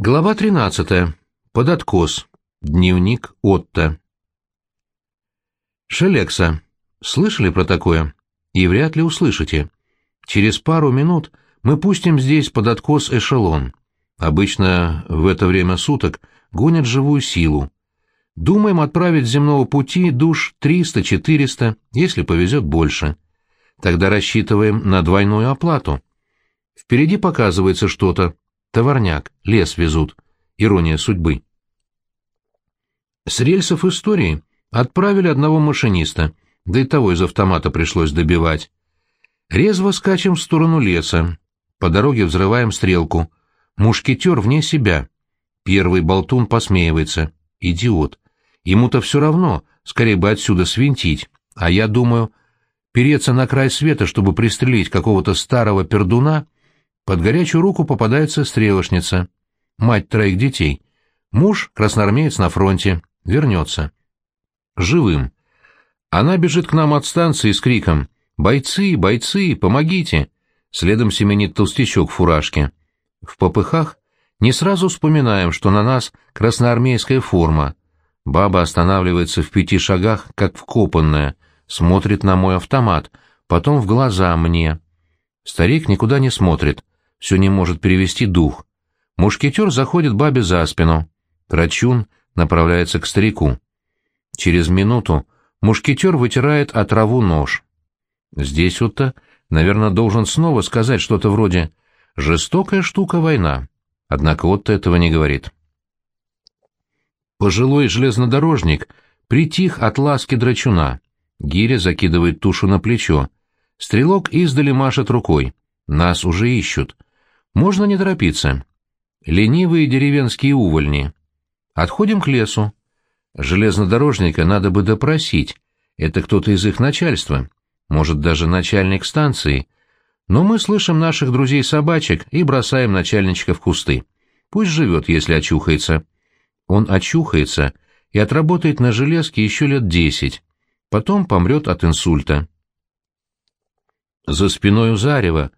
Глава 13. Под откос. Дневник Отто. Шелекса. Слышали про такое? И вряд ли услышите. Через пару минут мы пустим здесь под откос эшелон. Обычно в это время суток гонят живую силу. Думаем отправить с земного пути душ 300-400, если повезет больше. Тогда рассчитываем на двойную оплату. Впереди показывается что-то, Товарняк, лес везут. Ирония судьбы. С рельсов истории отправили одного машиниста, да и того из автомата пришлось добивать. Резво скачем в сторону леса. По дороге взрываем стрелку. Мушкетер вне себя. Первый болтун посмеивается. Идиот. Ему-то все равно, скорее бы отсюда свинтить. А я думаю, переться на край света, чтобы пристрелить какого-то старого пердуна — под горячую руку попадается стрелочница, мать троих детей. Муж, красноармеец на фронте, вернется. Живым. Она бежит к нам от станции с криком «Бойцы, бойцы, помогите!» Следом семенит толстячок в фуражке. В попыхах не сразу вспоминаем, что на нас красноармейская форма. Баба останавливается в пяти шагах, как вкопанная, смотрит на мой автомат, потом в глаза мне. Старик никуда не смотрит, все не может перевести дух. Мушкетер заходит бабе за спину. Трачун направляется к старику. Через минуту мушкетер вытирает от траву нож. Здесь вот-то, наверное, должен снова сказать что-то вроде «жестокая штука война». Однако вот этого не говорит. Пожилой железнодорожник притих от ласки драчуна. Гиря закидывает тушу на плечо. Стрелок издали машет рукой. Нас уже ищут. Можно не торопиться. Ленивые деревенские увольни. Отходим к лесу. Железнодорожника надо бы допросить. Это кто-то из их начальства. Может, даже начальник станции. Но мы слышим наших друзей-собачек и бросаем начальничка в кусты. Пусть живет, если очухается. Он очухается и отработает на железке еще лет десять. Потом помрет от инсульта. За спиной у Зарева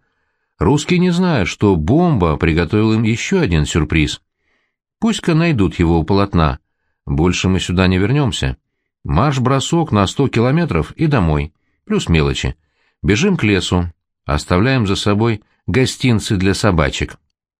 Русские не знают, что бомба приготовила им еще один сюрприз. Пусть-ка найдут его у полотна. Больше мы сюда не вернемся. Марш-бросок на сто километров и домой. Плюс мелочи. Бежим к лесу. Оставляем за собой гостинцы для собачек.